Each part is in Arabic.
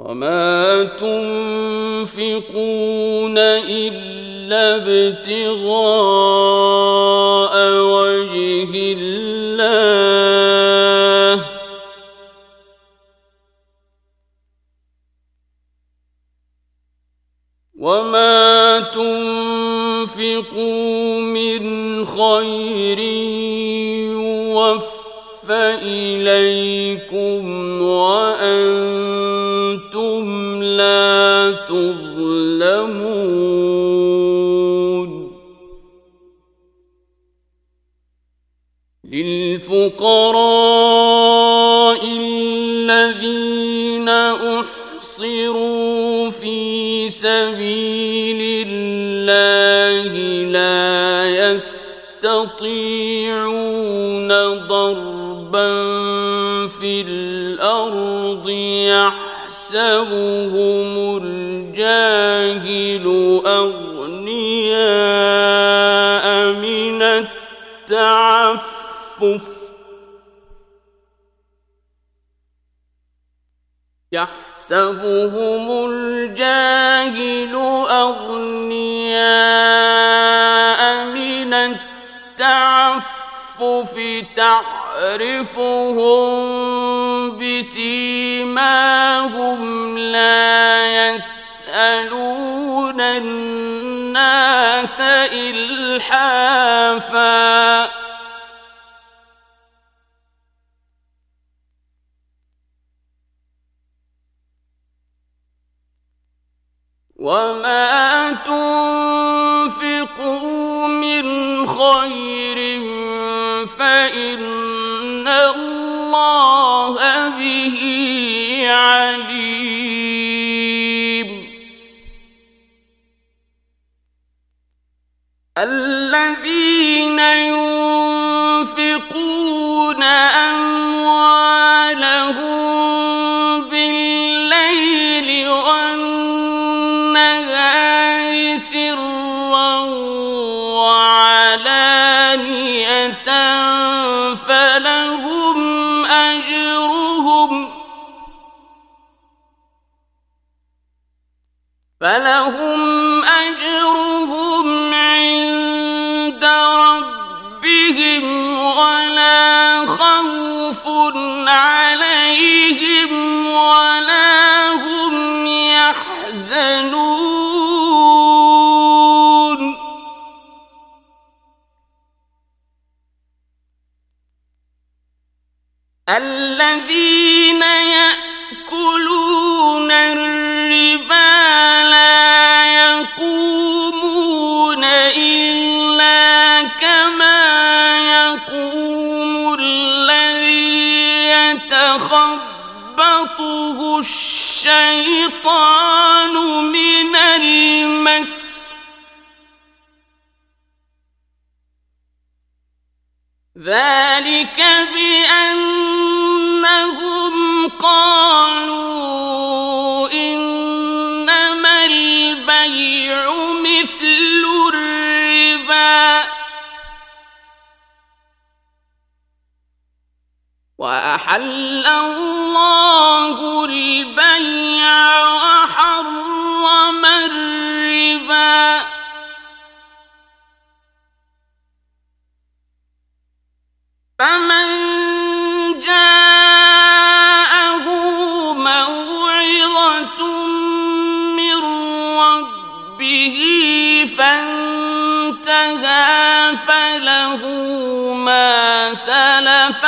وما تنفقون إلا ابتغاء وجه الله وما تنفقوا من خير يوفى إليكم وأنتم تظلمون. للفقراء الذين أحصروا في سبيل الله لا يستطيعون ضربا في الأرض يحصرون يحسبهم الجاهل أغنياء من التعفف يحسبهم الجاهل أغنياء من التعفف تعرفهم بسيماهم لا يسألون الناس وما تنفقوا من خير فإن الذين ينفقون أموالهم بالليل والنهار سرا وعلانية فلهم أجرهم فلهم خوف يتخبطه الشيطان من المس ذلك بأنهم قالوا احل الله وحرم الربا. فمن جاءه موعظة من ربه فانتهى فله ما سلف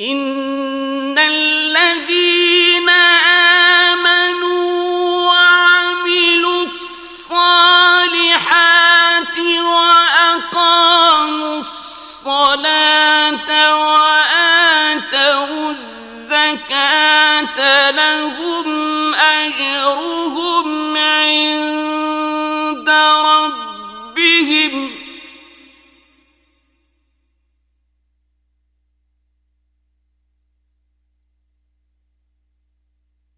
ان الذين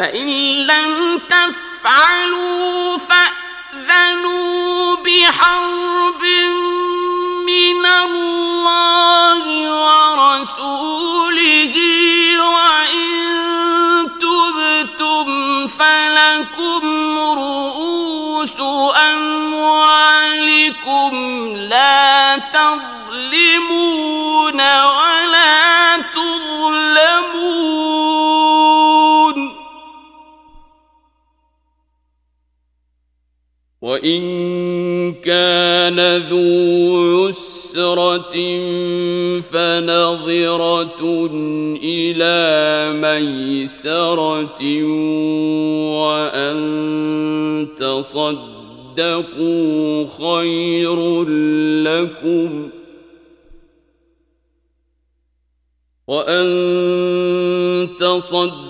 فَإِن لَّمْ تَفْعَلُوا فَأْذَنُوا بِحَرْبٍ مِّنَ اللَّهِ وَرَسُولِهِ وَإِن تُبْتُمْ فَلَكُمْ رُءُوسُ أَمْوَالِكُمْ لَا تَظْلِمُونَ وَإِن كَانَ ذُو عُسْرَةٍ فَنَظِرَةٌ إِلَى مَيْسَرَةٍ وَأَن تَصَدَّقُوا خَيْرٌ لَّكُمْ وَأَن تصدقوا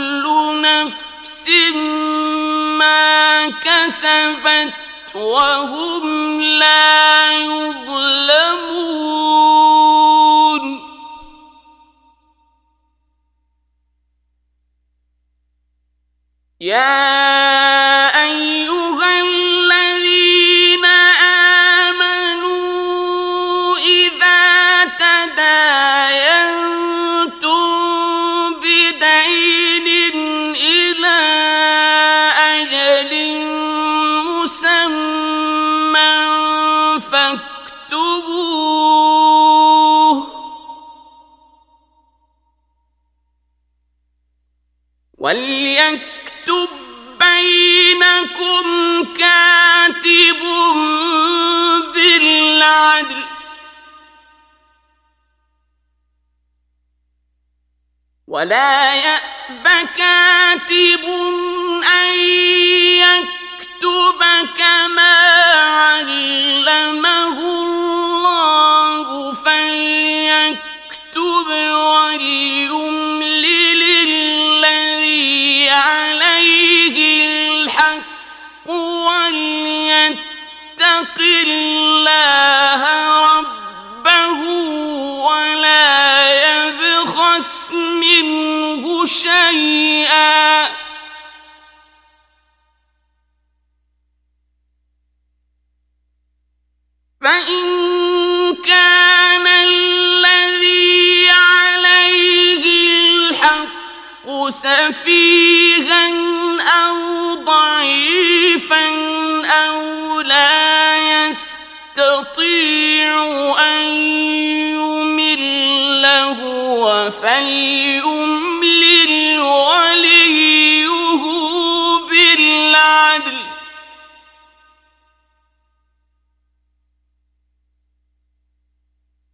كسبت وهم لا يظلمون. يا يكتب بينكم كاتب بالعدل. ولا يأب كاتب أن يكتب كما علمه الله فليكتب وليمن وليتق الله ربه ولا يبخس منه شيئا فإن كان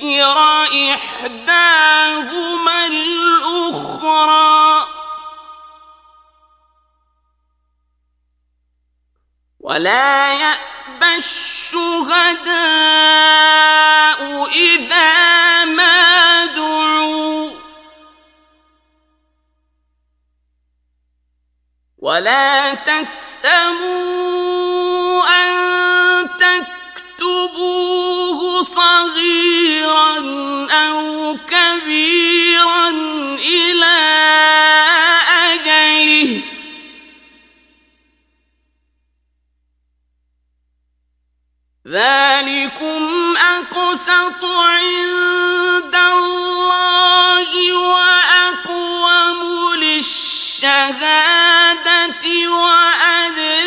تذكر إحداهما الأخرى. ولا يأبى الشهداء إذا ما دعوا. ولا تسأموا أن كبيرا إلى أجله. ذلكم أقسط عند الله وأقوم للشهادة وأدري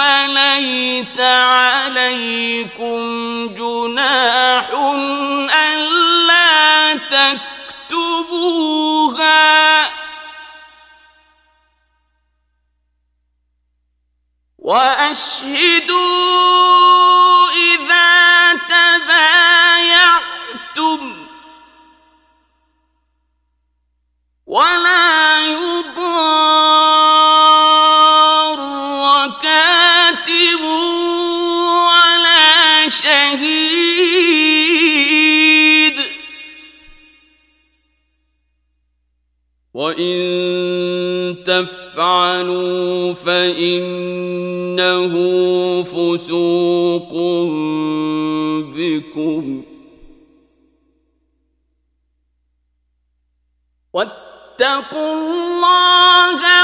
فليس عليكم جناح ألا تكتبوها. وأشهدوا إذا تبايعتم. ولا يضار فعلوا فإنه فسوق بكم. واتقوا الله